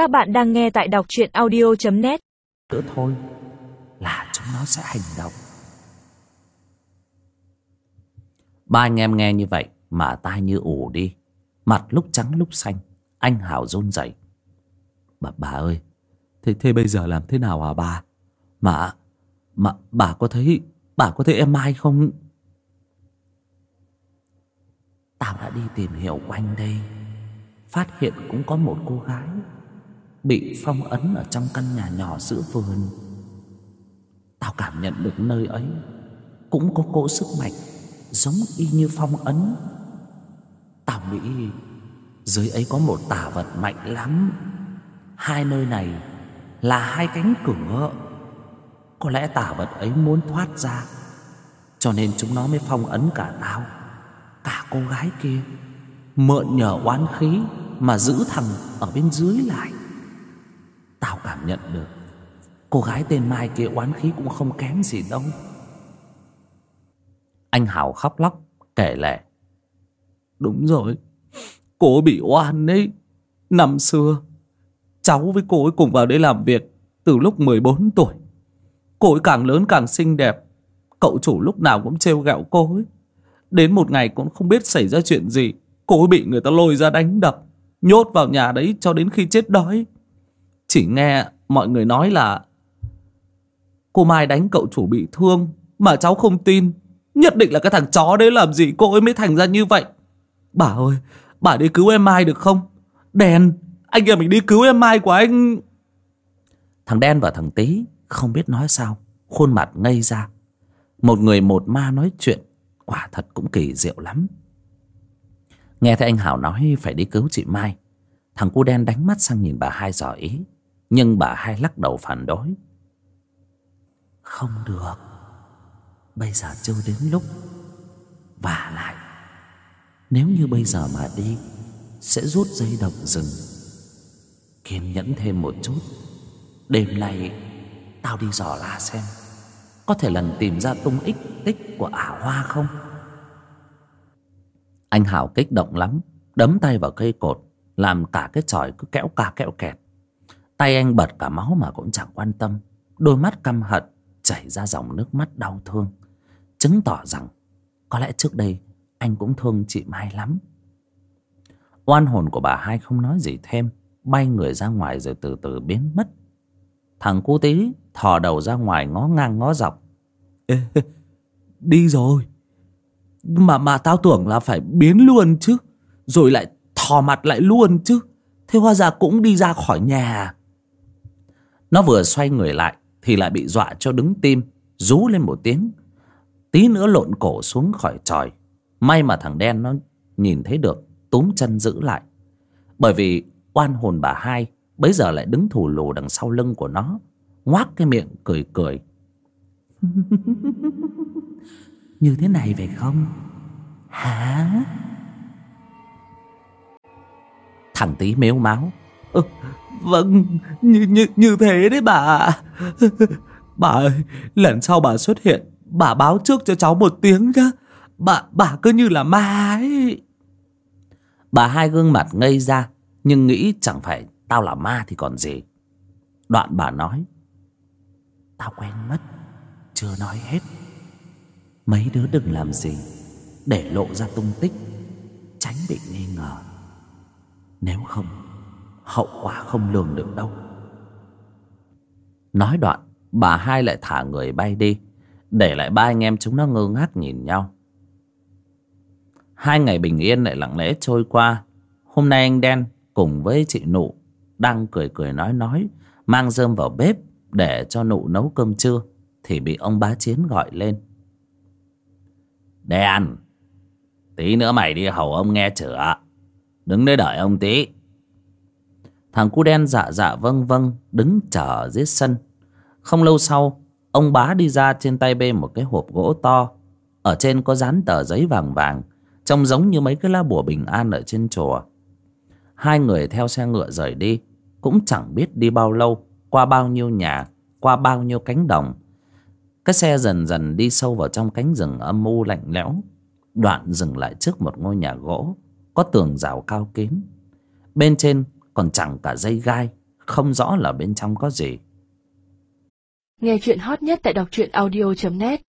Các bạn đang nghe tại đọc truyện audio.net nữa thôi, là chúng nó sẽ hành động. Ba anh em nghe như vậy, mà tai như ủ đi. Mặt lúc trắng lúc xanh, anh hảo run rẩy. Bà bà ơi, thế thế bây giờ làm thế nào hả bà? Mà mà bà có thấy, bà có thấy em mai không? Tao đã đi tìm hiểu quanh đây, phát hiện cũng có một cô gái bị phong ấn ở trong căn nhà nhỏ giữa vườn. Tao cảm nhận được nơi ấy cũng có cỗ sức mạnh giống y như phong ấn. Tao nghĩ dưới ấy có một tà vật mạnh lắm. Hai nơi này là hai cánh cửa. Có lẽ tà vật ấy muốn thoát ra, cho nên chúng nó mới phong ấn cả tao, cả cô gái kia, mượn nhờ oán khí mà giữ thằng ở bên dưới lại cảm nhận được. Cô gái tên mai kia oán khí cũng không kém gì đâu. Anh hào khóc lóc, kể lể đúng rồi, cô bị oan đấy. Năm xưa, cháu với cô ấy cùng vào đây làm việc từ lúc 14 tuổi. Cô ấy càng lớn càng xinh đẹp. Cậu chủ lúc nào cũng trêu ghẹo cô ấy. Đến một ngày cũng không biết xảy ra chuyện gì. Cô ấy bị người ta lôi ra đánh đập, nhốt vào nhà đấy cho đến khi chết đói chỉ nghe mọi người nói là, cô mai đánh cậu chủ bị thương mà cháu không tin. Nhất định là cái thằng chó đấy làm gì cô ấy mới thành ra như vậy. Bà ơi, bà đi cứu em mai được không? Đèn, anh kia mình đi cứu em mai của anh. Thằng đen và thằng tý không biết nói sao, khuôn mặt ngây ra. Một người một ma nói chuyện, quả thật cũng kỳ diệu lắm. Nghe thấy anh hảo nói phải đi cứu chị mai, thằng cu đen đánh mắt sang nhìn bà hai dò ý nhưng bà hai lắc đầu phản đối. Không được. Bây giờ chưa đến lúc. Và lại, nếu như bây giờ mà đi, sẽ rút dây động rừng. Kiên nhẫn thêm một chút. Đêm nay, tao đi dò la xem, có thể lần tìm ra tung ích tích của ả hoa không? Anh hảo kích động lắm, đấm tay vào cây cột, làm cả cái chòi cứ kéo ca kéo kẹt tay anh bật cả máu mà cũng chẳng quan tâm. Đôi mắt căm hận chảy ra dòng nước mắt đau thương. Chứng tỏ rằng có lẽ trước đây anh cũng thương chị mai lắm. Oan hồn của bà hai không nói gì thêm bay người ra ngoài rồi từ từ biến mất. Thằng cu tí thò đầu ra ngoài ngó ngang ngó dọc. Ê, đi rồi. Mà mà tao tưởng là phải biến luôn chứ rồi lại thò mặt lại luôn chứ. Thế hóa ra cũng đi ra khỏi nhà à? Nó vừa xoay người lại thì lại bị dọa cho đứng tim rú lên một tiếng. Tí nữa lộn cổ xuống khỏi tròi. May mà thằng đen nó nhìn thấy được túm chân giữ lại. Bởi vì oan hồn bà hai bấy giờ lại đứng thù lù đằng sau lưng của nó ngoác cái miệng cười cười. Như thế này phải không? Hả? Thằng tí mếu máu vâng như, như, như thế đấy bà. Bà ơi lần sau bà xuất hiện bà báo trước cho cháu một tiếng nhá. Bà bà cứ như là ma ấy. Bà hai gương mặt ngây ra nhưng nghĩ chẳng phải tao là ma thì còn gì. Đoạn bà nói tao quen mất chưa nói hết. Mấy đứa đừng làm gì để lộ ra tung tích tránh bị nghi ngờ. Nếu không hậu quả không lường được đâu. Nói đoạn, bà hai lại thả người bay đi, để lại ba anh em chúng nó ngơ ngác nhìn nhau. Hai ngày bình yên lại lặng lẽ trôi qua. Hôm nay anh đen cùng với chị nụ đang cười cười nói nói, mang rơm vào bếp để cho nụ nấu cơm trưa, thì bị ông bá chiến gọi lên. Đen, tí nữa mày đi hầu ông nghe chửa. Đứng đấy đợi ông tí thằng cu đen dạ dạ vâng vâng đứng chờ dưới sân. Không lâu sau, ông bá đi ra trên tay bê một cái hộp gỗ to. Ở trên có dán tờ giấy vàng vàng, trông giống như mấy cái lá bùa bình an ở trên chùa. Hai người theo xe ngựa rời đi, cũng chẳng biết đi bao lâu, qua bao nhiêu nhà, qua bao nhiêu cánh đồng. Cái xe dần dần đi sâu vào trong cánh rừng âm u lạnh lẽo, đoạn dừng lại trước một ngôi nhà gỗ có tường rào cao kín. Bên trên còn chẳng cả dây gai, không rõ là bên trong có gì. Nghe chuyện hot nhất tại đọc truyện audio.net